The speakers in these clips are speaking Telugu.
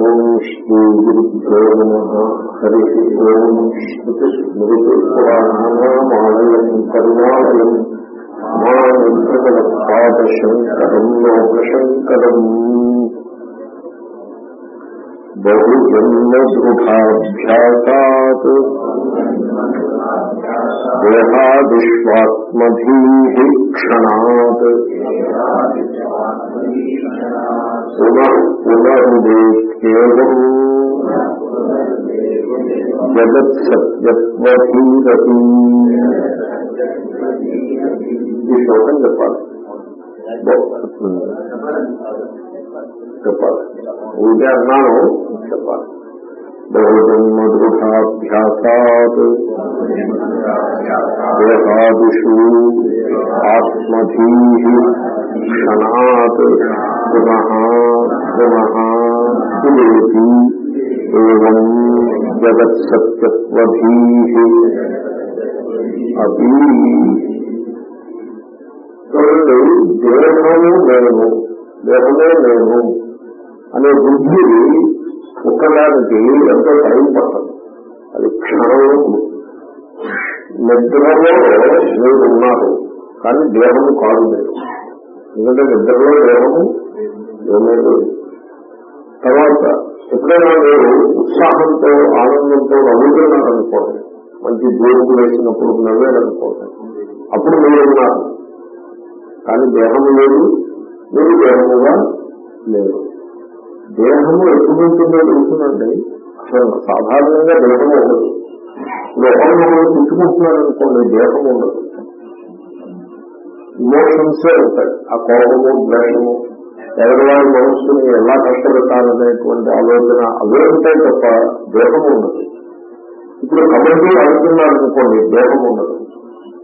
ఓం శ్రీ గురుభ్యో నమ హరి ఓం స్మృతి స్మృతి పురాణానామాలయం కరుణాలయం మానపాదశంకరం లోకశంకరం బహుజన్మదృఢాభ్యాసాత్ దేహాదిష్వాత్మధీ క్షణాత్ పునః పునరుదేక్యేవం జగత్సత్యత్వధీరతి ఈ శ్లోకం చెప్పాలి చెప్పాలి ఊరికే అన్నాను చెప్పాలి బహుజన్మదృఢాభ్యాసాదిషు ఆత్మధీ క్షణాత్ పునః పునః ఉదేతి ఏం జగత్సత్యత్వధీ అపి చూడండి దేహము నేను దేహమే నేను అనే బుద్ధి ఒక్కదానికి ఎంతో టైం పట్టదు. అది క్షణంలో నిద్రలో మీరు ఉన్నారు కానీ దేహము కాదు మీరు. ఎందుకంటే నిద్రలో దేహము లేదు తర్వాత ఎప్పుడైనా మీరు ఉత్సాహంతో ఆనందంతో నవ్వుతున్నారనుకోండి మంచి దేవుడు వేసినప్పుడు నవ్వారనుకోండి అప్పుడు మీరు ఉన్నారు కానీ దేహము లేదు. మీరు దేహముగా లేదు దేహము ఎప్పుడు ఉంటుందో తెలుసునండి. అసలు సాధారణంగా దేహము ఉండదు. లోకంలో మనం పుట్టుకుంటున్నారనుకోండి దేహం ఉండదు. ఇమోషన్సే ఉంటాయి. ఆ కోపము ద్వేషము ఎదగవారి మనస్సుని ఎలా కష్టపెట్టాలనేటువంటి ఆలోచన అవే ఉంటాయి తప్ప దేహం ఉండదు. ఇప్పుడు కబడ్డీ ఆడుతున్నారనుకోండి దేహం ఉండదు.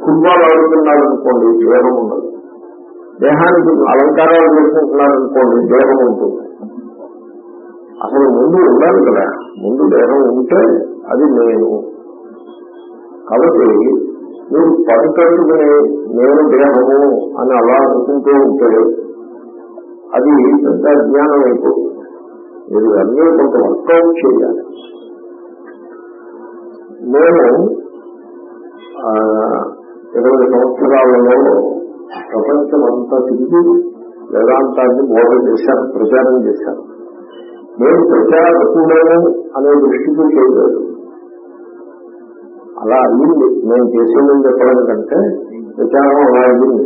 ఫుట్బాల్ ఆడుతున్నారనుకోండి దేహం ఉండదు. దేహానికి అలంకారాలు చేసుకుంటున్నారనుకోండి దేహం ఉంటుంది. అసలు ముందు ఉండాలి కదా. ముందు దేహం ఉంటే అది నేను. కాబట్టి మీరు పట్టుకట్టుకుని నేను దేహము అని అలా అనుకుంటూ ఉంటే అది పెద్ద అజ్ఞానం అయిపోతుంది. మీరు అన్నీ కొంత వర్కౌట్ చేయాలి. నేను ఇరవై సంవత్సరాలలో ప్రపంచం అంతా తిరిగి వేదాంతాన్ని బోధ చేశాను ప్రచారం చేశాను. నేను ప్రచారకుడను అనే దృష్టితో చేయలేదు. అలా అయ్యింది నేను చేసేదని చెప్పడం కంటే ప్రచారం అలా అయింది.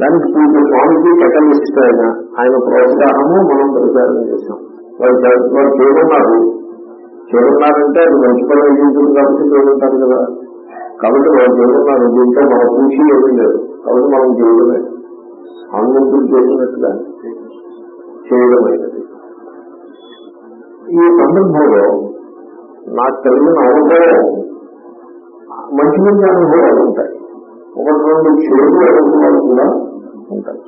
దానికి పూజ స్వామికి కటలిస్ట్ ఆయన ఆయన ప్రోత్సాహము మనం ప్రచారం చేశాం. వాళ్ళు వాళ్ళు చేరున్నారు చేరున్నారంటే అది మంచి పని అయ్యింది కాబట్టి చేరుంటారు కదా. కాబట్టి వాళ్ళు చేరున్నారు దీంట్లో మన పూచి ఏమీ లేదు. కాబట్టి మనం చేయడమే. హనుమంతుడు చేసినట్టుగా చేయడమైనది. ఈ సందర్భంలో నాకు కలిగిన అనుభవం మంచి మంచి అనుభవాలు ఉంటాయి. ఒకటి రెండు చెడు అనుభవాలు కూడా ఉంటాయి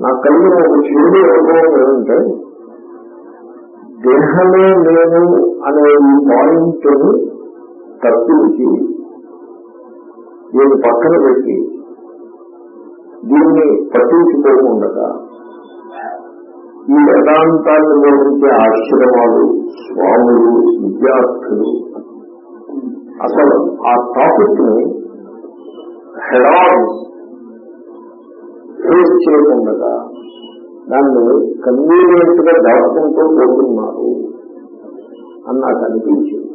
నాకు కలిగిన ఒక చెడు అనుభవం ఏమంటే దేహమే నేను అనే ఈ పాయింట్ తప్పించి దీన్ని పక్కన పెట్టి దీన్ని పట్టించుకోకుండా ఈ వేదాంతాన్ని బోధించే ఆశ్రమాలు స్వాములు విద్యార్థులు అసలు ఆ టాపిక్ని హెడ్ ఫేస్ చేయకుండా దాన్ని కన్వీనియంట్గా దాచుకుంటూ పోతున్నారు అని నాకు అనిపించింది.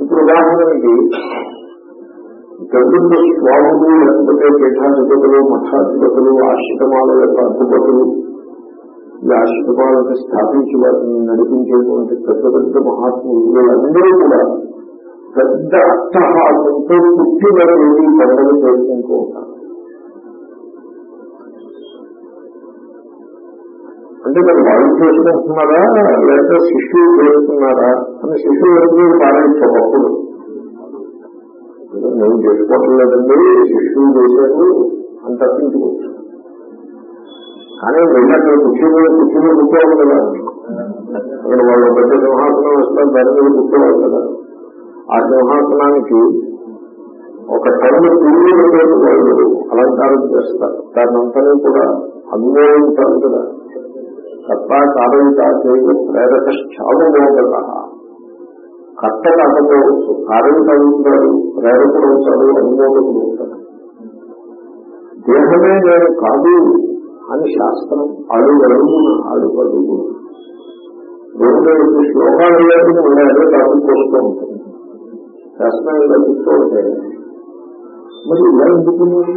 ఇప్పుడు ఉదాహరణకి పెద్ద స్వాములు లేకపోతే పీఠాధిపతులు మఠాధిపతులు ఆశ్రమాల యొక్క అధిపతులు ఈ ఆశ్రమాలను స్థాపించి వాటిని నడిపించేటువంటి పెద్ద పెద్ద మహాత్ములు వీళ్ళందరూ కూడా పెద్ద అట్టహాసంతో పుట్టిన రోజు పండుగ చేసుకుంటూ ఉంటారు. అంటే మరి వాళ్ళు చేసుకుంటున్నారా లేకపోతే శిష్యులు చేస్తున్నారా? అని శిష్యులు ఎందుకు పాటించాం అప్పుడు నేను చేసుకోవటం లేదండి శిష్యులు చేశాను అని తప్పించుకోవచ్చు. కానీ వెళ్ళి అక్కడ కూర్చొని కూర్చొని కూర్చోవాలి కదా. అక్కడ వాళ్ళు పెద్ద సింహాసనం వస్తారు దాని మీద కూర్చోవాలి కదా. ఆ సింహాసనానికి ఒక టన్ను పువ్వులతో వాళ్ళు అలంకారం చేస్తారు. దాన్ని అంతనే కూడా అనుభవించాలి కదా. కర్త కారయిత ప్రేరక ఛావమోదక కర్త కాకపోవచ్చు కారయిత అవుతాడు ప్రేరకుడు అవుతాడు అనుమోదకుడు అవుతాడు దేహమే నేను కాదు అని శాస్త్రం అడుగు అడుగున అడుగు అడుగు రెండు రెండు శ్లోకాలు లేకుండా ఉన్నాయని దాన్ని పోస్తూ ఉంటుంది. శాస్త్రం ఇలా చెప్తూ ఉంటే మరి ఇలా ఎందుకున్నాడు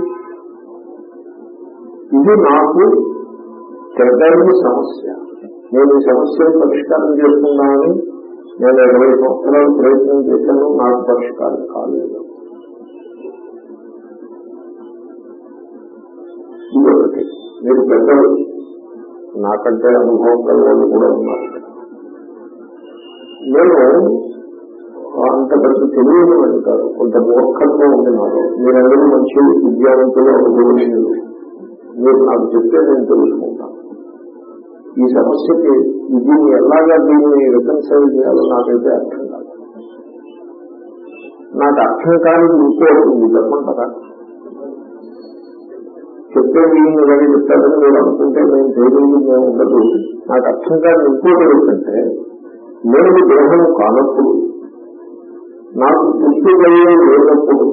ఇది నాకు తెగని సమస్య. నేను ఈ సమస్యను పరిష్కారం చేస్తున్నానని నేను ఇరవై సంవత్సరాలు ప్రయత్నం చేశాను నాకు పరిష్కారం కాలేదు. ఇదొకటి మీరు పెద్దలు. నాకంటే అనుభవం కలవాళ్ళు కూడా ఉన్నారు. నేను అంత పెద్ద తెలియదు అంటారు కొంత మూర్ఖత్వం ఉంది నాలో మీరందరూ మంచి విద్యావంతులు అనుభవించారు మీరు నాకు చెప్తే నేను తెలుసుకుంటాను ఈ సమస్యకి దీన్ని ఎలాగా దీన్ని రికన్సైల్ చేయాలో నాకైతే అర్థం కాదు. నాకు అర్థం కాని ఇంకోటి చెప్పమంటారా? చెప్తే వీళ్ళని ఇలాగే చెప్తారని మీరు అనుకుంటే నేను తెలియదు మేము ఉండదు. నాకు అర్థం కాని ఇంకోటి ఏంటంటే నేను దేహం కానప్పుడు నాకు పుట్టుకయ్యే లేనప్పుడు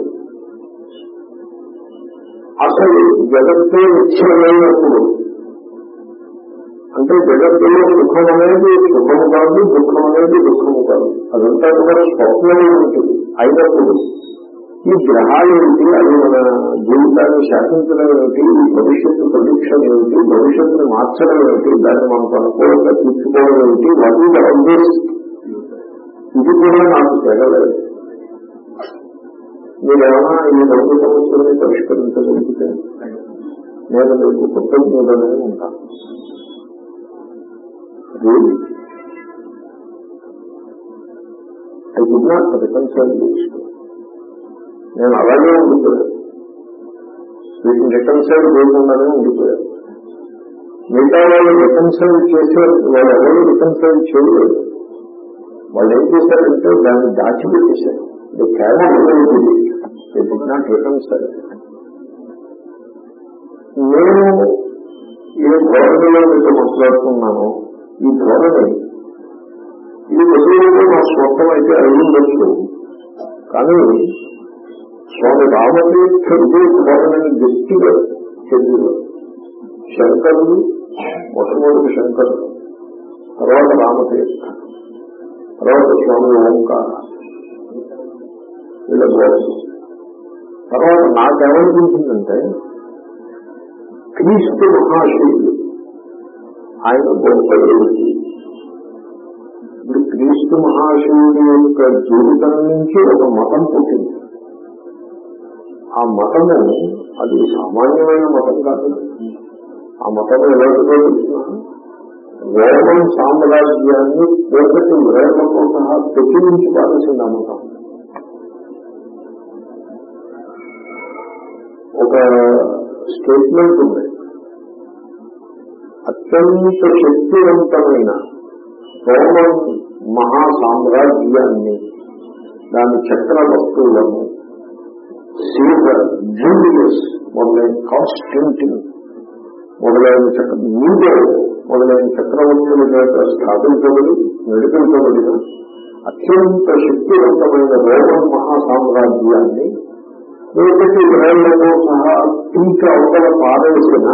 అసలు జగత్తే నిత్యమైనప్పుడు అంటే జగత్తులో సుఖం అనేది సుఖము కాదు దుఃఖం అనేది దుఃఖము కాదు. అదంతా కూడా స్వప్నమే ఉంటుంది. అయినప్పుడు ఈ గ్రహాలు ఏమిటి? అవి మన జీవితాన్ని శాసించడం ఏమిటి? ఈ భవిష్యత్తు ప్రదీక్షణ ఏమిటి? భవిష్యత్తుని మార్చడం ఏమిటి? దాన్ని మనం అనుకూలంగా తీర్చుకోవడం ఏమిటి? వాటి ఆల్వేస్ ఇది కూడా నాకు తెగలేదు. మీరేమైనా ఈ రెండు సమస్యలని పరిష్కరించగలిగితే నేను మీకు కృతజ్ఞతనే ఉంటాను. ఐ గుడ్ నాట్ రికన్సైల్ నేను అలాగే ఉండిపోయాను. వీటిని రికన్సైల్ చేయకుండానే ఉండిపోయాను. మిగతా వాళ్ళు రికన్సైల్ చేసే వాళ్ళు ఎవరు రికన్సైల్ చేయలేదు. వాళ్ళు ఏం చేశారంటే దాన్ని దాచిపెట్టేశారు. ఇది కేవలం ఇది నాకు రికన్సైల్ నేను ఏ ధోరణిలో మీతో మాట్లాడుతున్నానో ఈ ధోరణి ఇది వసూలు మా స్వంతం అయితే అయ్యుండొచ్చు కానీ స్వామి రామతీర్థుడు ధోరణిని వ్యక్తిగా చెందిన శంకరుడు మొట్టమొదటి శంకరుడు తర్వాత రామతీర్థ తర్వాత స్వామి ఓంకార వీళ్ళ ధోరణి తర్వాత నాకేమనిపించిందంటే క్రీస్తు మహాశివుడు. ఆయన గొప్ప దేవుడు ఇప్పుడు క్రీస్తు మహాశివుడి యొక్క జీవితం నుంచి ఒక మతం పుట్టింది. ఆ మతము అది సామాన్యమైన మతం కాదు. ఆ మతం ఎలాంటిదో తెలిసిన రోమన్ సామ్రాజ్యాన్ని పూర్తి వేలతో సహా తెచ్చించి పాల్సింది ఆ మతం. ఒక స్టేట్మెంట్ ఉంది. అత్యంత శక్తివంతమైన రోమన్ మహా దాని దాని వస్తువులను సీజర్ జూలియస్ మొదలైన కాన్స్టెంటిన్ మొదలైన చక్ర మీడియా మొదలైన చక్రవర్తుల చేత స్థాపించబడి నడిపించబడిన అత్యంత శక్తివంతమైన రోమన్ మహా సామ్రాజ్యాన్ని ఒకటి సహా ఇంకా అవతల పారేసిన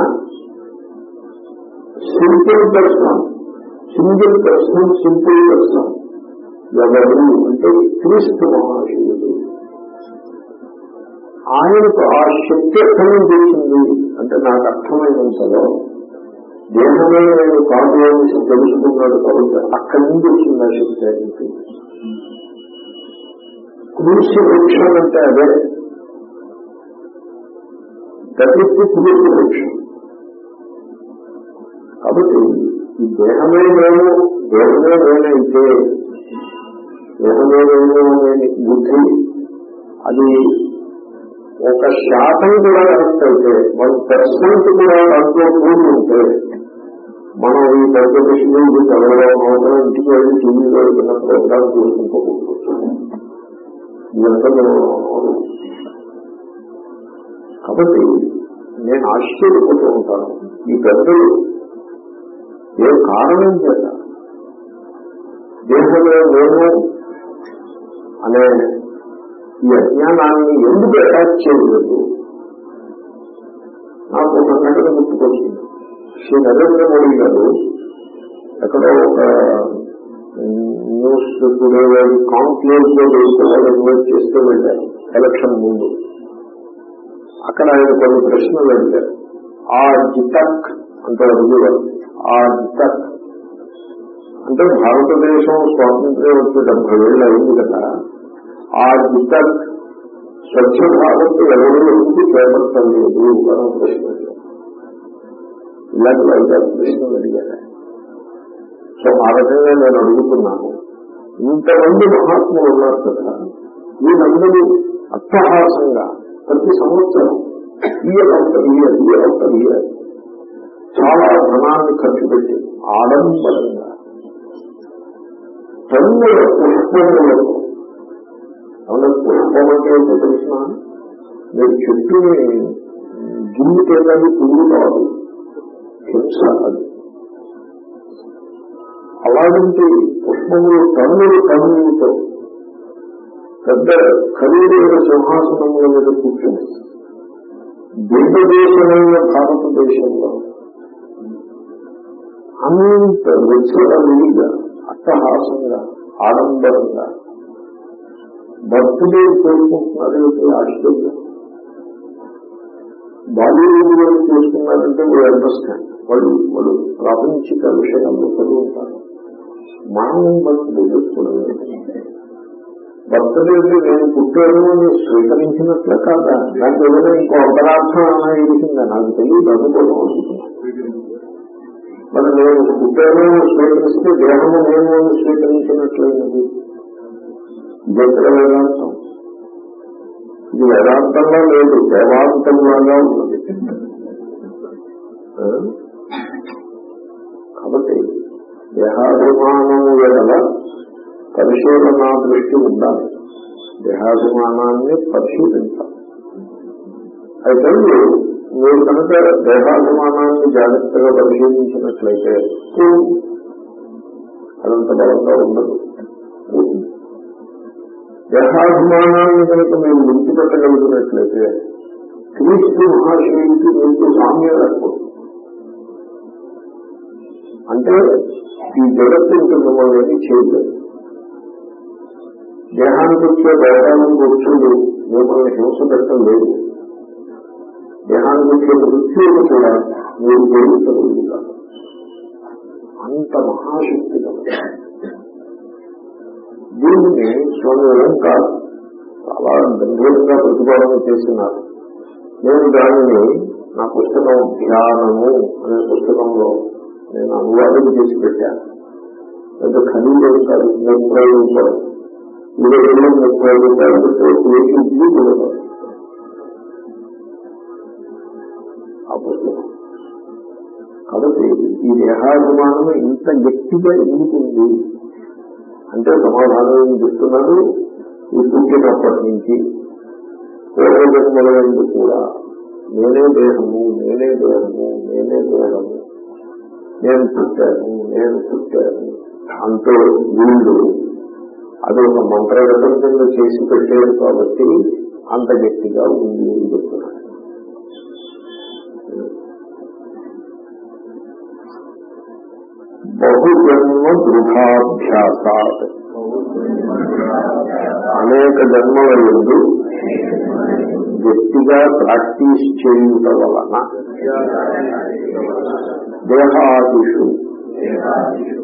సింపుల్ దర్శనం సింగిల్ దర్శనం సింపుల్ దర్శనం ఎవరు అంటే క్రీస్తు మహాశివుడు. ఆయనకు ఆ శక్తి ఎక్కడి నుంచి వచ్చింది అంటే నాకు అర్థమైనంతలో దేహమే నేను కాదు అని తెలుసుకున్నాడు కాబట్టి అక్కడి నుంచి వచ్చింది ఆ శక్తి ఆయనకి కృషి వృక్షం అంటే అదే. గతికి కృషి వృక్షం. కాబట్టి ఈ దేహమే నేను దేహమే నేనైతే దేహమే నేను అనే బుద్ధి అది ఒక శాతం కూడా కరెక్ట్ అయితే వన్ పర్సెంట్ కూడా దాంట్లో పూర్తి ఉంటే మనం ఈ పెద్ద విషయం ఇది చదవడం అవసరం ఇంటికి వెళ్ళి టీవీలో వెళ్ళిన ప్రోగ్రామ్ చూసుకుంటూ కాబట్టి నేను ఆశ్చర్యపోతూ ఉంటాను. ఈ పెద్దలు ఏం కారణం చేత? దేశంలో నేను అనే ఈ అజ్ఞానాన్ని ఎందుకు అటాచ్ చేయలేదు? నాకు ఒక సంఘటన గుర్తుకొచ్చింది. శ్రీ నరేంద్ర మోడీ గారు ఎక్కడో ఒక న్యూస్ టుడే కాన్క్లేవ్లో వాళ్ళు ఇన్వైట్ చేస్తూ వెళ్ళారు ఎలక్షన్ ముందు. అక్కడ ఆయన కొన్ని ప్రశ్నలు అడిగారు. ఆ జితక్ అంటే అడిగేవారు ఆ జితక్ అంటే భారతదేశం స్వాతంత్ర్యం వచ్చి డెబ్బై ఏళ్ళు అయింది కదా. ఆ జితక్ స్వచ్ఛ భారత్ ఎవరు ఎందుకు చేపట్టలేదు అని ప్రశ్న ఇలాంటి వైద్య ప్రశ్నలు అడిగారు? సో ఆ రకంగా నేను అడుగుతున్నాను. ఇంతమంది మహాత్ములు ఉన్నారు కదా. వీళ్ళందరూ అట్టహాసంగా ప్రతి సంవత్సరం ఇయర్ అవుతారు ఇయర్ ఇయర్ అవుతారు ఇయర్ చాలా ధనాన్ని ఖర్చు పెట్టి ఆడంబరంగా టన్నుల పుష్పములకు అవునా పుష్పం అంటే ఏంటో తెలిసిన మీరు చెట్టుని గిల్లికెళ్ళని పువ్వు కాదు. హింస అది. అలాంటి పుష్పములు టన్నులు టన్నులతో పెద్ద ఖరీదైన సింహాసనముల మీద కూర్చుని. దేశమైన భారతదేశంలో అంత విచ్చలవిడిగా అట్టహాసంగా ఆడంబరంగా. భక్తులు చేసుకుంటున్నారంటే ఆశ్చర్యం. బాలీవుడ్ వాళ్ళు చేసుకున్నారంటే వాళ్ళు అండర్స్టాండ్ వాళ్ళు వాళ్ళు ప్రాపంచిక విషయాల్లో చదువుతారు మానవ భక్తులు చేసుకోవడం బర్త్డే నేను పుట్టాను అని స్వీకరించినట్లే కాదా? నాకు ఏదైనా ఇంకో అంతరార్థం అన్నా నాకు తెలియదు అనుకోవడం అవుతున్నాను మరి నేను విద్యను స్వీకరిస్తే దేహము నేను అని స్వీకరించినట్లయినది ఇదెక్కడ వేదాంతం ఇది వేదాంతంలో లేదు దేవాంతంలాగా ఉన్నది. కాబట్టి దేహాభిమానము ఎడల పరిశోధన దృష్టి ఉండాలి. దేహాభిమానాన్ని పరిశోధించాలి. అయితే మీరు కనుక దేహాభిమానాన్ని జాగ్రత్తగా పరిశీలించినట్లయితే అదంత బలంగా ఉండదు. దేహాభిమానాన్ని కనుక మీరు విడిచిపెట్టగలిగినట్లయితే క్రీస్తు మహాశయుడికి మీకు సామ్యం ఏర్పడుతుంది. అంటే ఈ జగత్తు ఇంక మిమ్మల్ని ఏమీ చేయలేదు. దేహానికి వచ్చే దేహానికి వచ్చేది మిమ్మల్ని హింస పెట్టడం లేదు. దేహానికి వచ్చే కూడా మీరు జరుగుతారు అంత మహాశక్తి దీన్ని స్వామి ఓంకార్ చాలా గంభీరంగా ప్రతిపాదన చేస్తున్నారు నేను దానిని నా పుస్తకం ధ్యానము అనే పుస్తకంలో నేను అనువాదం చేసి పెట్టాను పెద్ద ఖరీదు కాదు ముప్పై రూపాయలు ఇరవై ముప్పై రూపాయలు ఈ దేహాభిమానం ఇంత గట్టిగా ఎందుకుంది? అంటే సమాధానం ఏం చెప్తున్నారు? ఈ పుట్టినప్పటి నుంచి. పూర్వజన్మలందు కూడా నేనే దేహము నేనే దేహము నేనే దేహము నేను పుట్టాను నేను పుట్టాను అంటూ వీళ్ళు అది ఒక మంత్రగతం కింద చేసి పెట్టారు కాబట్టి అంత గట్టిగా ఉంది అని చెప్తున్నాడు బహుజన్మ దృఢాభ్యాస అనేక జన్మల ఎందు వ్యక్తిగా ప్రాక్టీస్ చేయుట వలన దేహాదిషు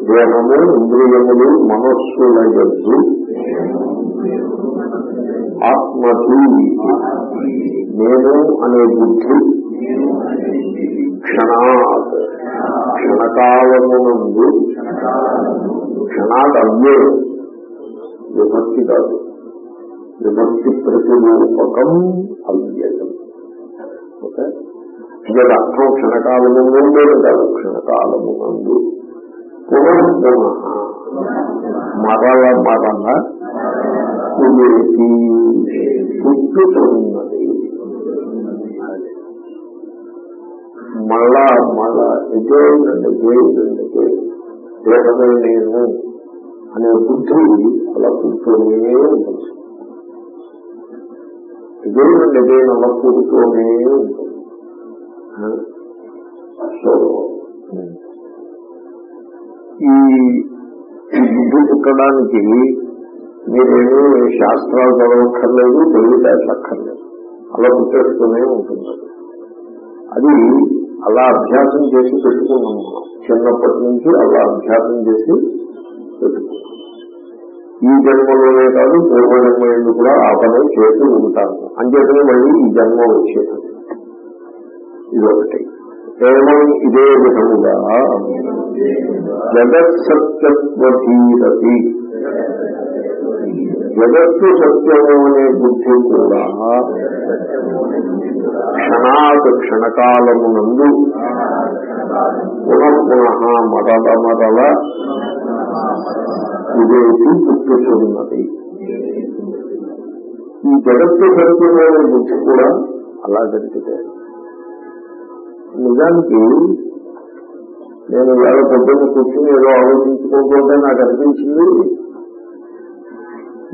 దేహము ఇంద్రియములు మనస్సుల యొద్దు ఆత్మకి నేను అనే బుద్ధి క్షణాత్. క్షణకాలమునందు క్షణాత్ విభక్తి కాదు. విభక్తి ప్రతిరూపకం అవ్యయం. ఓకే? ఇది అర్థం. క్షణకాలమునందు కాదు క్షణకాలమునందు. నందు మరల మరల పుట్టుతున్నది మళ్ళా మళ్ళా again and again and again దేహమే నేను అనే బుద్ధి అలా కూర్చొనే ఉంటుంది. ఎగైన్ అండ్ ఎగైన్ అలా కూర్చొనే ఉంటుంది. సో ఈ బుద్ధి పుట్టడానికి మీరేమీ శాస్త్రాలు చదవక్కర్లేదు తెలివితేటలు అక్కర్లేదు అలా పుట్టేస్తూనే ఉంటుంది. అది అలా అభ్యాసం చేసి పెట్టుకున్నాం. చిన్నప్పటి నుంచి అలా అభ్యాసం చేసి పెట్టుకున్నాం. ఈ జన్మలోనే కాదు పూర్వ జన్మ కూడా ఆ పని చేసి ఉంటాను అంచేతనే మళ్ళీ ఈ జన్మ వచ్చేది ఇదొకటి. కేవలం ఇదే విధముగా జగత్ సత్యత్వధీరతి. జగత్తు సత్యము అనే బుద్ధి కూడా క్షణాత్ క్షణకాలమునందు పునఃపునః మరల మరల ఇదేసి పుట్టుతున్నది ఈ జగత్తు సత్యము బుద్ధి కూడా అలా జరిగితే నిజానికి నేను వేళ పొద్దున్న కూర్చుని ఏదో ఆలోచించుకోకపోతే నాకు అనిపించింది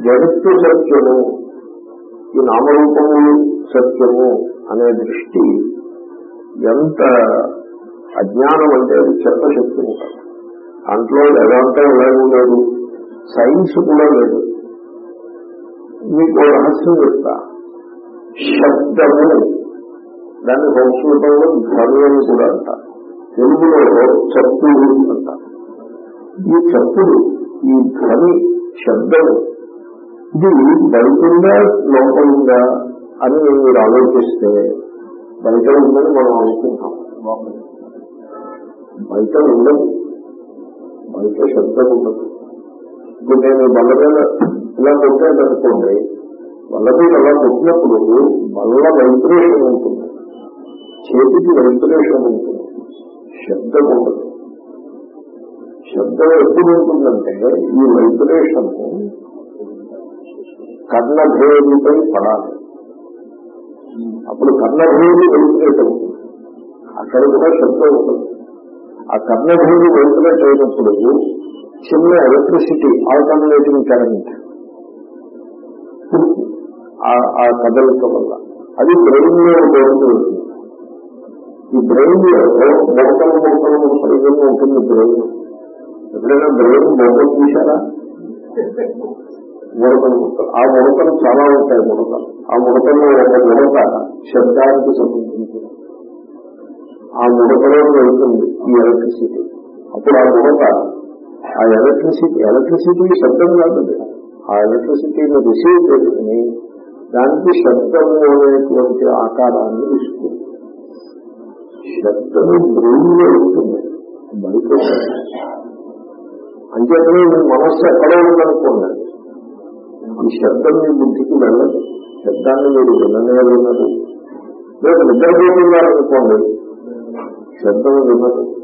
జగత్తు సత్యము ఈ నామరూపములు సత్యము అనే దృష్టి ఎంత అజ్ఞానం అంటే అది చెప్పశక్తి ఉంటుంది దాంట్లో వేదాంతం ఎలాగూ లేదు సైన్స్ కూడా లేదు. మీకు రహస్యం చెప్తా. శబ్దము దాన్ని సంస్కృతంలో ధ్వని కూడా అంటారు. తెలుగులో చప్పుడు అంటారు. ఈ చప్పుడు ఈ ధ్వని శబ్దము ఇది బయట ఉందా లోపలుందా అని మీరు ఆలోచిస్తే బయట ఉందని మనం అనుకుంటాం. బయట ఉండదు. బయట శబ్దం ఉండదు. ఇప్పుడు నేను బల్ల మీద ఇలా కొట్టాననుకోండి బల్ల మీద అలా కొట్టినప్పుడు బల్ల వైబ్రేషన్ ఉంటుంది. చేతికి వైబ్రేషన్ ఉంటుంది. శబ్దం ఉండదు. శబ్దం ఎప్పుడు ఉంటుందంటే ఈ వైబ్రేషన్ కర్ణభేదిపై పడాలి. అప్పుడు కర్ణభేది వెంటిలేట్ అవుతుంది అక్కడ కూడా శబ్దం ఉండదు ఆ కర్ణభేది వెంటిలేట్ అయినప్పుడు చిన్న ఎలక్ట్రిసిటీ ఆల్టర్నేటింగ్ కరెంట్ ఆ కదలిక వల్ల. అది బ్రెయిన్లో దొరుకుతూ ఉంటుంది. ఈ బ్రెయిన్లో మొక్కలు మొక్కలు సరిగ్గా ఉంటుంది బ్రెయిన్ ఎప్పుడైనా బ్రెయిన్ మొక్కలు చూసారా ముడతలు ముడతలు. ఆ ముడతలు చాలా ఉంటాయి ముడతలు. ఆ ముడతల్లో ఒక ముడత శబ్దానికి సంబంధించింది. ఆ ముడతలో వెళ్తుంది ఈ ఎలక్ట్రిసిటీ అప్పుడు ఆ ముడత ఆ ఎలక్ట్రిసిటీ ఎలక్ట్రిసిటీ శబ్దం కాదు ఆ ఎలక్ట్రిసిటీని రిసీవ్ చేసుకుని దానికి శబ్దము అనేటువంటి ఆకారాన్ని ఇస్తుంది శబ్దము బ్రెయిన్లో ఉంటుంది. బయట అంచేతనే మీ మనస్సు ఎక్కడో ఉందనుకోండి. ఈ శబ్దం మీ బుద్ధికి వెళ్ళదు. శబ్దాన్ని మీరు విననే వినరు మీరు నిద్రపోతున్నారనుకోండి శబ్దం వినదు.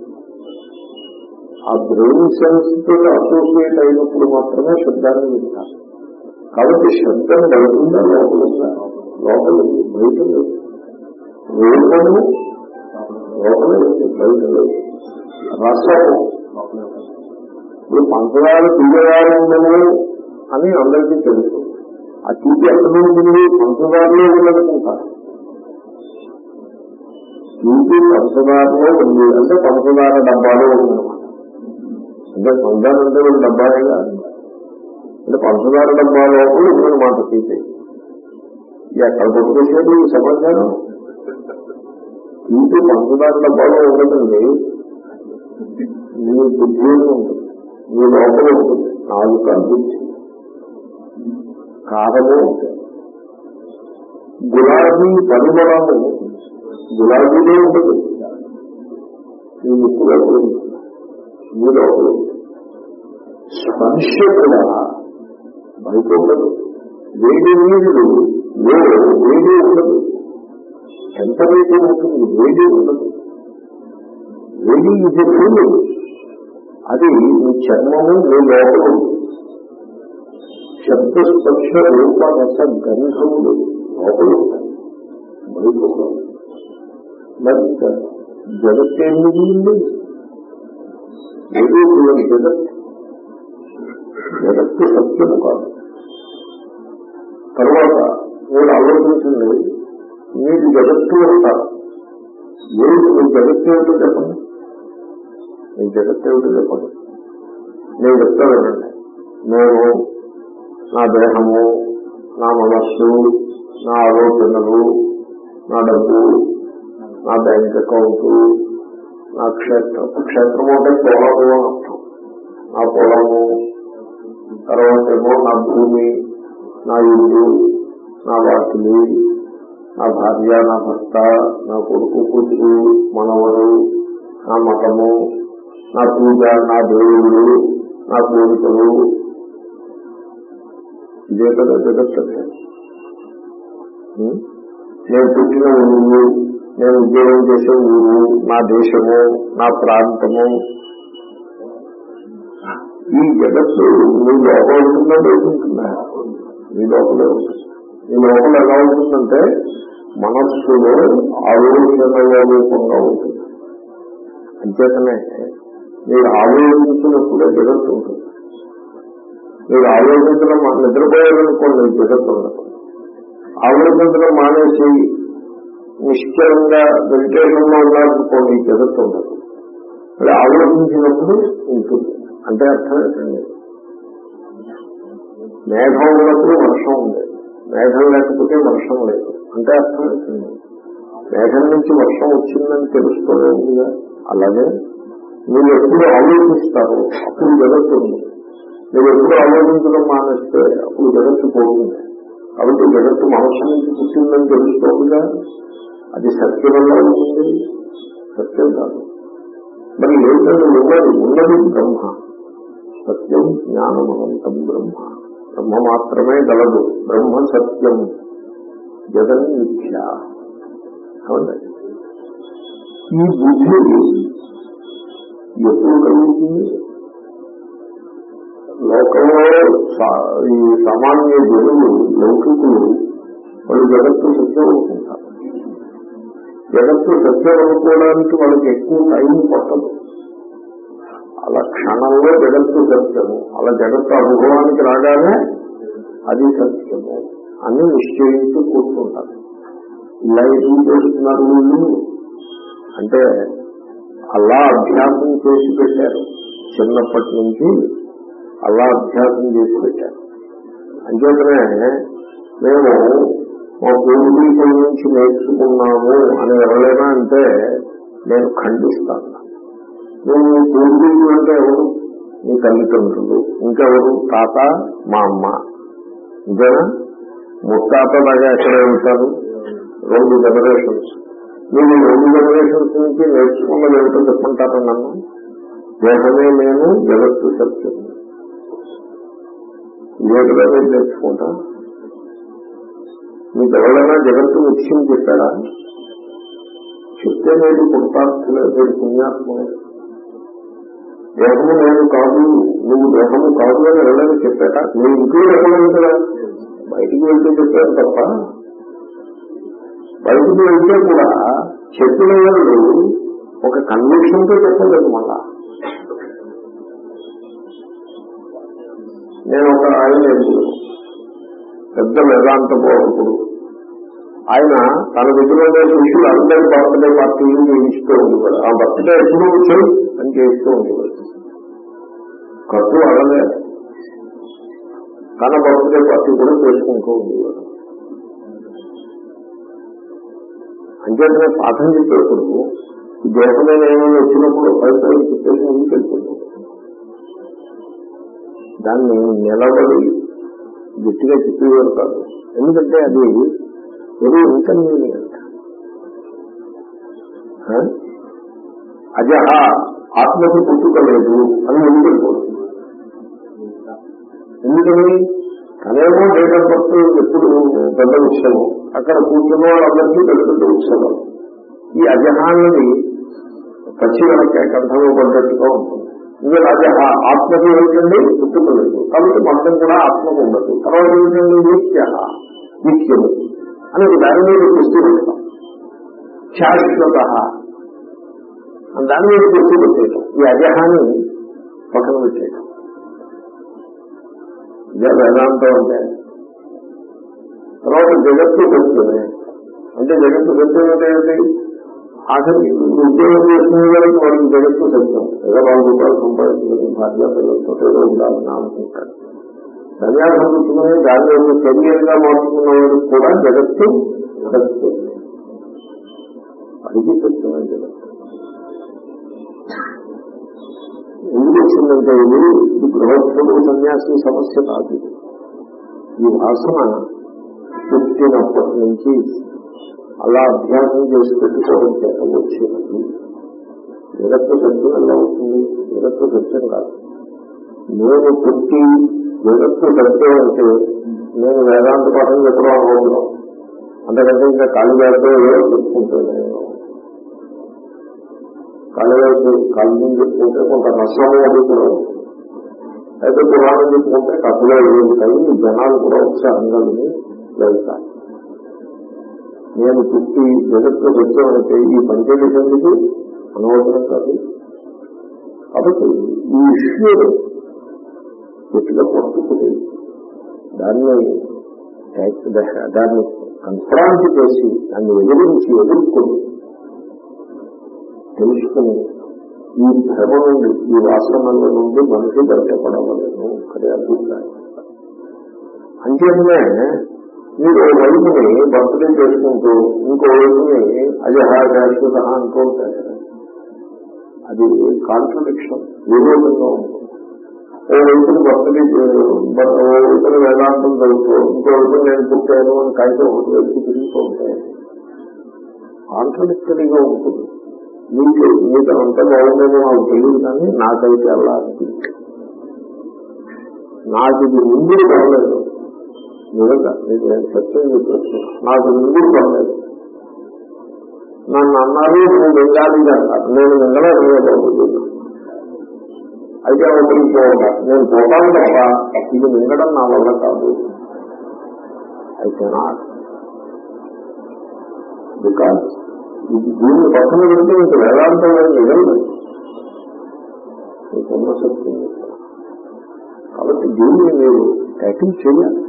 ఆ బ్రెయిన్ సెన్స్తో అసోసియేట్ అయినప్పుడు మాత్రమే శబ్దాన్ని వింటారు. కాబట్టి శబ్దం బయటుందా లోపలుందా లోపల బయట లేదు. రూపము లోపల బయట లేదు. రసము. ఇప్పుడు పంచదార తీయగానే ఉండము అని అందరికీ తెలుసు. ఆ తీపి ఎక్కడ ఉంటుంది పంచదారలో ఉండదనుకుంటారు తీపి పంచదారలో ఉంది. అంటే పంచదార డబ్బాలో ఉందన్నమాట అంటే పంచదార అంటే ఒక అంటే పంచదార డబ్బాలో లోపల ఉందన్నమాట తీపి ఎక్కడ పట్టుకొచ్చేది ఈ సమాచారం? తీపి పంచదార డబ్బాలో ఉండదండి. మీ బుద్ధి ఉంటుంది. మీ లోపల ఉంటుంది. నాలుక బుద్ధి కారము ఉంటుంది గులాబీ పరిమళము గులాబీలో ఉంటుంది ఈ ముక్కులో మీలో ఉంటుంది స్పర్శ కూడా బయట ఉండదు. వేడి నీళ్ళు వేడి ఉండదు. ఎంత వేడి ఉంటుంది వేడి ఉండదు. వేడి ఇది ఫుల్ అది మీ చర్మము మీ లోపల ఉంది శబ్ద స్పర్శ రూప రస గంధములు లోపల ఉంటాయి బయట మరి జగత్ ఏం మిగిలింది ఏది మిగిలింది జగత్ జగత్తు సత్యము కాదు తర్వాత నేను ఆలోచించింది మీకు జగత్తు అంటారు ఏమిటి మీ జగత్తు ఏమిటో చెప్పండి మీ జగత్తు ఏమిటో చెప్పండి నేను చెప్తానండి నేను నా దేహము నా మనస్సు నా ఆలోచనలు నా డబ్బు నా బ్యాంక్ అకౌంట్ నా క్షేత్రం క్షేత్రం అంటే పొలము అర్థం. నా పొలము తర్వాత ఏమో నా భూమి నా ఇల్లు నా వాకిలి నా భార్య నా భర్త నా కొడుకు కూతురు మనవడు నా మతము నా పూజ నా దేవుడు నా కోరికలు ఇదే కదా జగత్తు నేను పుట్టిన ఊరు నేను ఉద్యోగం చేసే ఊరు నా దేశము నా ప్రాంతము. ఈ జగత్తు మీ లోపల ఉంటుందా బయట ఉంటుందా? మీ లోపలే ఉంటుంది. మీ లోపల ఎలా ఉంటుందంటే మనస్సులో ఆలోచనల రూపంగా ఉంటుంది. అంచేతనే మీరు ఆలోచించినప్పుడే జగత్తు ఉంటుంది. మీరు ఆలోచించడం మా- నిద్రపోయారనుకోండి జగత్తు ఉండదు ఆలోచించడం మానేసి నిశ్చలంగా మెడిటేషన్లో ఉన్నారనుకోండి జగత్తు ఉండదు మరి ఆలోచించినప్పుడు ఉంటుంది. అంటే అర్థం ఏంటండి? మేఘం ఉన్నప్పుడు వర్షం ఉండేది మేఘం లేకపోతే వర్షం లేదు. అంటే అర్థం ఏంటండి? మేఘం నుంచి వర్షం వచ్చిందని తెలుస్తూనే అలాగే మీరు ఎప్పుడు ఆలోచిస్తారు? అప్పుడు జగత్తు ఉంది. మీరు ఎప్పుడు ఆలోచించడం మానేస్తే అప్పుడు జగత్తు పోతుంది. కాబట్టి జగత్తు మనస్సు నుంచి పుట్టిందని తెలుస్తోందిగా అది సత్యమల్లా ఉంటుంది. సత్యం కాదు. మరి ఏమిటంటే ఉన్నది ఉన్నది బ్రహ్మ. సత్యం జ్ఞానమనంతం బ్రహ్మ. బ్రహ్మ మాత్రమే గలదు. బ్రహ్మ సత్యం. జగన్ మిథ్య. అవునండి ఈ బుద్ధి ఎప్పుడు కలుగుతుంది? లోకంలో ఈ సామాన్య జనులు లౌకికులు వాళ్ళు జగత్తు సత్యం అనుకుంటారు. జగత్తు సత్యం అనుకోవడానికి వాళ్ళకి ఎక్కువ టైం పట్టదు. అలా క్షణంలో జగత్తు సత్యము అలా జగత్తు అనుభవానికి రాగానే అది సత్యము అని నిశ్చయించి కూర్చుంటారు. ఇలా ఏం చేస్తున్నారు వీళ్ళు? అంటే అలా అభ్యాసం చేసి పెట్టారు. చిన్నప్పటి నుంచి అలా అభ్యాసం చేసి పెట్టారు. అంచేతనే మేము మా పూర్వీకుల నుంచి నేర్చుకున్నాము అని ఎవరైనా అంటే నేను ఖండిస్తాను. నేను పూర్వీకులు అంటే ఎవరు? మీ తల్లిదండ్రులు. ఇంకెవరు? తాత మా అమ్మ. ఇంకేనా ముత్తాత లాగా ఎక్కడే ఉంటారు? రెండు జనరేషన్స్ మీరు రెండు జనరేషన్స్ నుంచి నేర్చుకున్నది ఏమిటో చెప్పుకుంటారా నన్ను? దేహమే నేను జగత్తు సత్యం ఏడుగా మీరు నేర్చుకుంటా మీకు ఎవరైనా జగత్తు ముఖ్యం చెప్పాడా చెప్తే నేను పుట్టార్థులే మీరు పుణ్యాత్ములే దేహము నేను కాదు నువ్వు దేహము కాదు అని ఎవరైనా చెప్పాడా నేను ఇంట్లో ఎక్కలేదు కదా బయటికి వెళ్తే చెప్పాను తప్ప. బయటికి వెళ్తే కూడా చెప్పిన వాళ్ళు ఒక కన్విక్షన్తో చెప్పలేదు మళ్ళా. నేను ఒక ఆయన పెద్ద వేదాంత బోధకుడు ఆయన తన దగ్గర ఉండే శిష్యులు అందరి బర్త్డే పార్టీలు చేయిస్తూ ఉండేవాడు ఆ బర్త్డే ఎప్పుడు వచ్చాయి అని చేస్తూ ఉండేవాడు కట్టు అడలే. తన బర్త్డే పార్టీ కూడా చేసుకుంటూ ఉండేవాడు అంచేతనే పాఠం చెప్పేప్పుడు ఈ దేశమైన ఏమైనా వచ్చినప్పుడు పైసలు చెప్పేసి ముందుకు వెళ్ళిపోతుంది దాన్ని నిలబడి గట్టిగా చెప్పేవారు కాదు. ఎందుకంటే అది వెరీ ఇన్కన్వీనియంట్ అజహ ఆత్మకి పుట్టుకలేదు అని ముందుకెళ్ళిపోతుంది ఎందుకని? తనేమో డేట్ ఆఫ్ బర్త్ ఎప్పుడు పెద్ద ఉత్సవం అక్కడ కూర్చున్న వాళ్ళందరికీ పెద్ద పెద్ద ఉత్సవం. ఈ అజహాన్ని పచ్చి వెనక కంఠంలో పడ్డట్టుగా ఉంటుంది. ఇది రాజ ఆత్మకి ఏమిటండి? పుట్టుకలేదు. కాబట్టి మొత్తం కూడా ఆత్మకు ఉండదు తర్వాత ఏమిటండి? నిత్య నిత్యము. అని దాని మీద పుస్తకం శాశ్వత దాని మీద తెచ్చి పెట్టేయటం ఈ అజహాన్ని పక్కన పెట్టేయటం ఇదే వేదాంతం అంటే. తర్వాత జగత్తు సత్యమే అంటే జగత్తు సత్యం అంటే ఆఖరి ఉద్యోగం చేసిన వారికి వాడికి జగత్తు సత్యం ఏదో వాళ్ళు రూపాయలు సంపాదించుకుని భార్య పిల్లలతో ఏదో ఉండాలని అనుకుంటాడు. సన్యాసం పుచ్చుకుని దాన్ని ఒక కెరియర్గా మార్చుకున్న వాడికి కూడా జగత్తు సత్యం అది సత్యమే జగత్తు. ఎందుకు వచ్చిందంటే ఇది? ఇది గృహస్థుడు సన్యాసి సమస్య కాదు. ఈ వాసన పుట్టినప్పటి నుంచి అలా అభ్యాసం చేసి పెట్టుకోవడం చేత వచ్చేది నిరత్వ సత్యం ఎలా అవుతుంది నిరత్వ సత్యం కాదు. నేను పుట్టి నిరత్వ సత్యం అంటే నేను వేదాంత పాఠం చెప్పడం అనుకుంటున్నాను. అంతకంటే ఇంకా కాళిదాసో ఏదో చెప్పుకుంటాను నేను. కాళిదాసు కాళిని చెప్పుకుంటే కొంత నష్టము అది కూడా అయితే పురాణం చెప్పుకుంటే కథలో ఎదుగుతాయి జనాలు కూడా ఉత్సాహంగా విని వెళ్తారు. నేను పుట్టి జగత్తు సత్యం అంటే ఈ పంచదేశానికి అనవసరం కాదు. కాబట్టి ఈ ఇష్యూ గట్టిగా పట్టుకుని దాన్ని దాన్ని కన్ఫ్రాంట్ చేసి దాన్ని ఎదిరించి ఎదుర్కొని తెలుసుకుని ఈ భ్రమ నుండి ఈ వాసనల నుండి మనిషి బయటపడవలేను అదే అభిప్రాయం. అంచేతనే మీరు ఓ వైపుని బర్త్డే చేసుకుంటూ ఇంకో వైపుని అజహా శాశ్వత అంటూ ఉంటారు అది కాంట్రడిక్షన్ విరోధంగా ఉంటుంది. ఓ వైపుని బర్త్డే ఓ వైపుని వేదాంతం జరుగుతూ ఇంకో వైపు నేను పుట్టాను అని కాగితం ఒకటి వైపు తిరుగుతూ ఉంటాయి కాంట్రడిక్టరీగా ఉంటుంది. మీకు మీకు అంతా బాగుందేమో నాకు తెలియదు కానీ నాకైతే అలా అనిపించింది నాకు ఇది ముందు బాగలేదు నిజంగా మీకు నేను సత్యం చెప్పేస్తున్నా నాకు ముందు పడలేదు నన్ను అన్నారు నువ్వు బెంగాలీ అన్నారు. నేను బెంగాలీ బాగుంటున్నా అయితే ఒకరికి పోవాలి నేను పోతాను తప్ప ఇది మింగడం నా వల్ల కాదు. అయితే నాకు బికాస్ ఇది దీన్ని పక్కన పెడితే మీకు వేదాంతం ఏం మీకున్న సత్యం కాబట్టి దీన్ని మీరు ట్యాకింగ్ చేయాలి.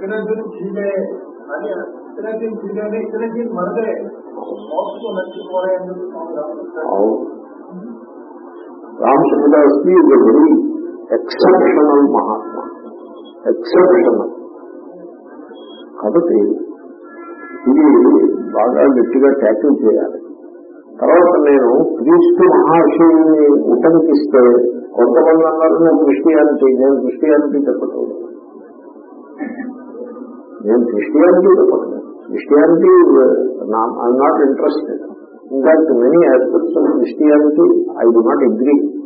ఇతరజిన్ ఇదే అని ఇతరజిన్ ఇదే ఇతరజిన్ మనదే మోక్షకు నచ్చిపోలే Ramachandradas is very exceptional Mahatma. Exceptional. కాబట్టి ఇది బాగా గట్టిగా ట్యాకిల్ చేయాలి. తర్వాత నేను క్రీస్తు మహాశయుని ఉటంకిస్తే కొంతమంది అన్నారు నేను క్రిస్టియానిటీ నేను క్రిస్టియానిటీ చెప్పకూడదు. నేను క్రిస్టియానిటీ చెప్పట్లేదు Christianity I not interested in fact many aspects of Christianity I do not agree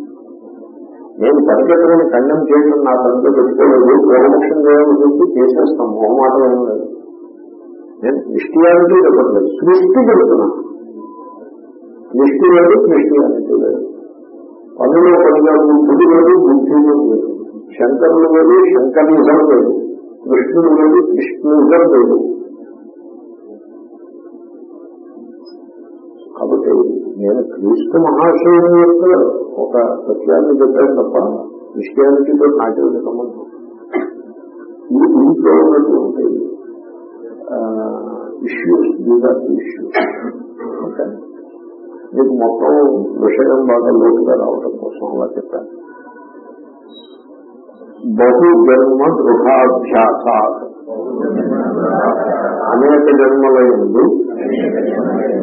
నేను పరిగెత్తమని ఖండం చేయడం నా తనతో పెట్టుకోలేదు. ప్రోమోషన్ చేయాలని చెప్పి చేసేస్తాం. మొహమాటం ఏం లేదు. నేను క్రిస్టియానిటీ చెప్పట్లేదు సృష్టి చెప్తున్నా. సృష్టి లేదు క్రిస్టియానిటీ లేదు. పనులు పనిగా బుద్ధి లేదు బుద్ధి లేదు. శంకరులు లేదు శంకరిజం లేదు. కృష్ణుడు లేదు కృష్ణుజం లేదు కాబట్టి నేను క్రీస్తు మహాశయుని యొక్క ఒక సత్యాన్ని చెప్పాను తప్ప క్రిస్టియానిటీతో నాకే సంబంధం? ఇది ఇంట్లో ఉన్నటువంటి issues these are issues okay మీకు మొత్తం విషయం బాగా లోతుగా రావడం కోసం అలా చెప్పాను. బహు జన్మ దృఢాభ్యాస అనేక జన్మల ఎందు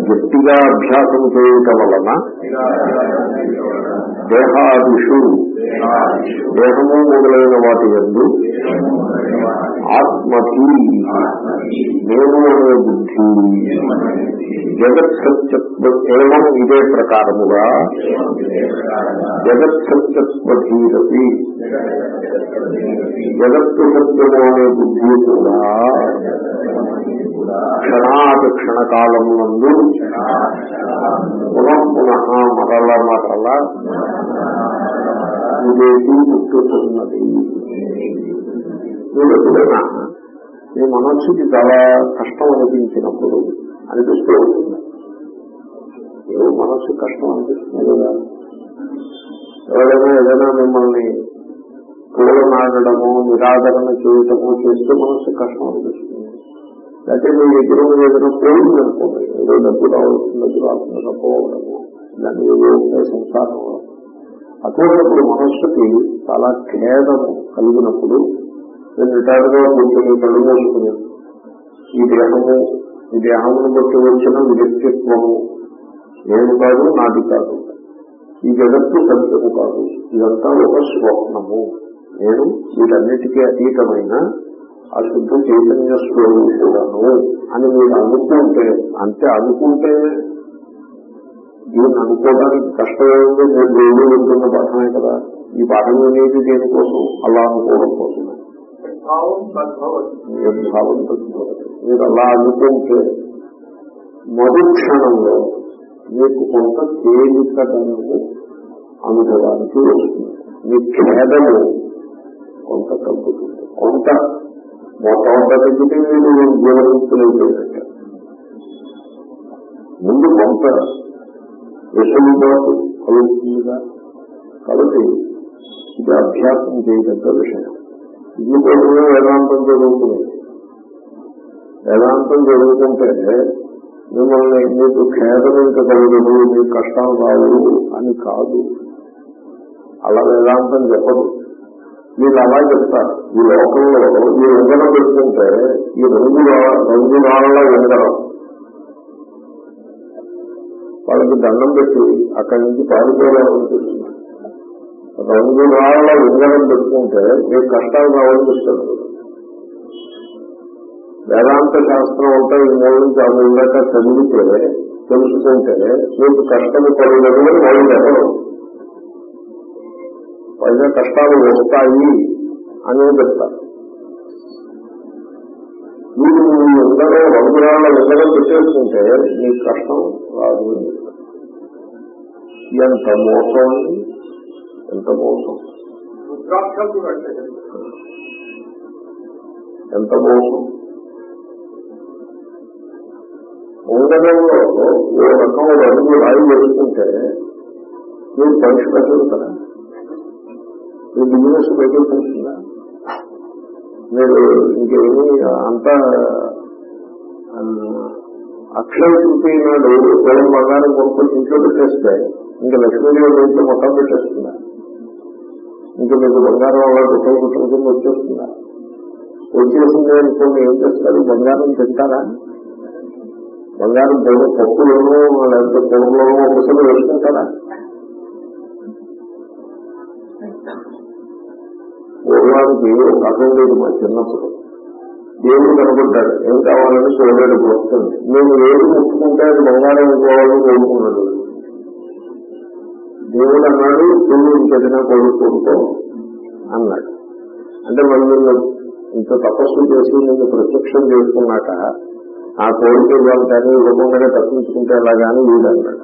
గట్టిగా అభ్యాసం చేయటం వలన దేహాదిషు దేహము మొదలైన వాటి ఎందు ఆత్మకి నేను అనే బుద్ధి జగత్ సత్యత్వ ఏమం ఇదే ప్రకారముగా. జగత్ సత్యత్వధీరతి జగత్తు సత్యము అనే బుద్ధి కూడా. క్షణాది క్షణకాలం నందు పునః పునః మరల మరల ఇదేది పుట్టుతున్నది. నేను ఎప్పుడైనా మీ మనస్సుకి చాలా కష్టం అనిపించినప్పుడు అనిపిస్తూ ఉంటుంది. ఏదో మనస్సు కష్టం అనిపిస్తుంది కదా. ఎవరైనా ఏదైనా మిమ్మల్ని పూల నాడడము నిరాదరణ చేయటము చేస్తే మనస్సు కష్టం అనిపిస్తుంది. అయితే మీ ఎదురు ఏదైనా పోయింది అనుకోండి. ఏదో డబ్బు రావాల్సిన డబ్బు రాకుండా పోవడము దాన్ని ఏదో ఉండే సంసారంలో. అటువంటిప్పుడు మనస్సుకి చాలా ఖేదము కలిగినప్పుడు నేను రిటైర్డ్గా కూర్చొని కళ్ళు మూసుకుని ఈ దేహము ఈ దేహమును బట్టి వచ్చిన వ్యక్తిత్వము నేను కాదు నాది కాదు. ఈ జగత్తు సత్యము కాదు. ఇదంతా ఒక స్వప్నము. నేను వీటన్నిటికీ అతీతమైన ఆ శుద్ధ చైతన్య స్వరూపుడను అని మీరు అనుకుంటే అంతే అనుకుంటే దీన్ని అనుకోవడానికి కష్టమైంది మీరు రోజు వెళ్తున్న పాఠమే కదా. ఈ పాఠం అనేది దేనికోసం? అలా అనుకోవడం కోసం భావం సద్భవతి మీరు అలా అనుకుంటే మరుక్షణంలో మీకు కొంత తేలికదనము అనుభవానికి వస్తుంది. మీ ఖేదము కొంత తగ్గుతుంది. కొంత మొత్తం తగ్గితే మీరు జీవనముక్తులైపోయినట్టు ముందు కొంత వెసులుబాటు కలుగుతుందిగా. కాబట్టి ఇది అభ్యాసం చేయదగ్గ విషయం. ఇది వేదాంతం చదువుకునేది వేదాంతం చదువుకుంటే మిమ్మల్ని మీకు ఖేదం ఇంకా కలగదు మీకు కష్టాలు రావు అని కాదు. అలా వేదాంతం చెప్పదు. మీరు అలా చెప్తారు. ఈ లోకంలో ఈ ఉంగరం పెట్టుకుంటే ఈ రంగు రంగు నాళ్ళ ఉంగరం వాళ్ళకి దండం పెట్టి అక్కడి నుంచి పారిపోవాలనిపిస్తుంది రంగు రాళ్ళ ఉంగరం పెట్టుకుంటే మీకు కష్టాలు రావాలనిపిస్తుంది వేదాంత శాస్త్రం అంతా ఈ మూడు నుంచి ఆ మూడు దాకా చదివితే తెలుసుకుంటే మీకు కష్టము పడలేదు అని వాళ్ళు చెప్పరు పైగా కష్టాలు వస్తాయి అని చెప్తారు. మీరు మీ ఉంగరం రంగురాళ్ళ ఉంగరం పెట్టేసుకుంటే మీకు కష్టం రాదు ఎంత మోసం అండి? ఎంత మోసం? రుద్రాక్షలు ఎంత మోసం? ఉంగరంలో ఓ రకం రంగు రాయి వేసుకుంటే మీరు పరీక్ష పెట్టగలుగుతారా మీ బిజినెస్ పెట్టేస్తుందా మీరు ఇంకేమి అంతా అక్షయ తృతీయ నాడు పొలం బంగారం కొనుక్కొని ఇంట్లో పెట్టేస్తే ఇంకా లక్ష్మీదేవి ఇంట్లో మొత్తం పెట్టేస్తుందా? ఇంకా మీకు బంగారం అలాంటి గుట్టలు కింద వచ్చేస్తుందా? వచ్చేసింది అనుకోండి ఏం చేస్తారు? బంగారం తింటారా బంగారం పొలం పప్పులోనూ లేకపోతే పొలంలోనూ ఒకసారి వేసుకుంటారా? పూర్వానికి ఒక అర్థం లేదు మా చిన్నప్పుడు. దేవుడు కనబడ్డాడు. ఏం కావాలని చూడలేడు వస్తుంది నేను ఏది ముట్టుకుంటే అది బంగారం ఇంకోవాలని కోరుకున్నాడు. దేవుడు అన్నాడు నువ్వు ఇంకేదైనా కోరుకుంటూ అన్నాడు. అంటే మరి నిన్ను ఇంత తపస్సు చేసి నిన్ను ప్రత్యక్షం చేసుకున్నాక ఆ కోరిక ఇవ్వాలి కానీ ఇవ్వకుండా తప్పించుకుంటే ఎలాగాని వీడు అన్నాడు.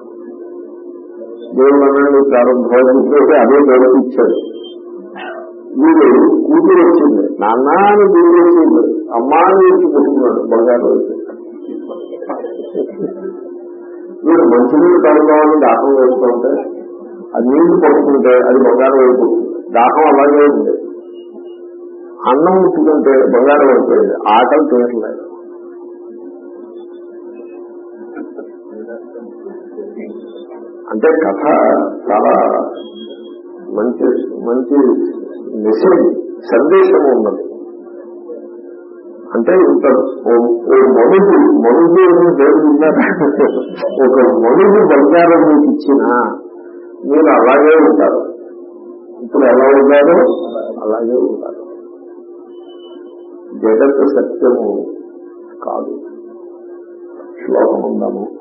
దేవుడు అన్నాడు ప్రారంభం చేసి అదే కోరిక ఇచ్చాడు. వీడు కూతురు వచ్చింది. నాన్న అని కూతురు వచ్చింది. అమ్మా అని వచ్చి పుట్టుకున్నాడు బంగారు వచ్చి వీడు మంచినీళ్ళు తాగుతామని దాహం వేసుకుంటే అది నీళ్ళు పట్టుకుంటే అది బంగారం అయిపోతుంది దాహం అలాగే ఉంది. అన్నం ముట్టుకుంటే బంగారం అయిపోయింది ఆకలి తీరలేదు అంటే కథ చాలా మంచి మంచి మెసేజ్ సందేశం ఉన్నది. అంటే ఇంత ఓ- మనుగు మనుగు అని పేరు ఒక మనుగు బంగారం మీకు ఇచ్చినా మీరు అలాగే ఉంటారు. ఇప్పుడు ఎలా ఉంటారు? అలాగే ఉంటారు. జగత్ సత్యము కాదు. శ్లోకం ఉందాము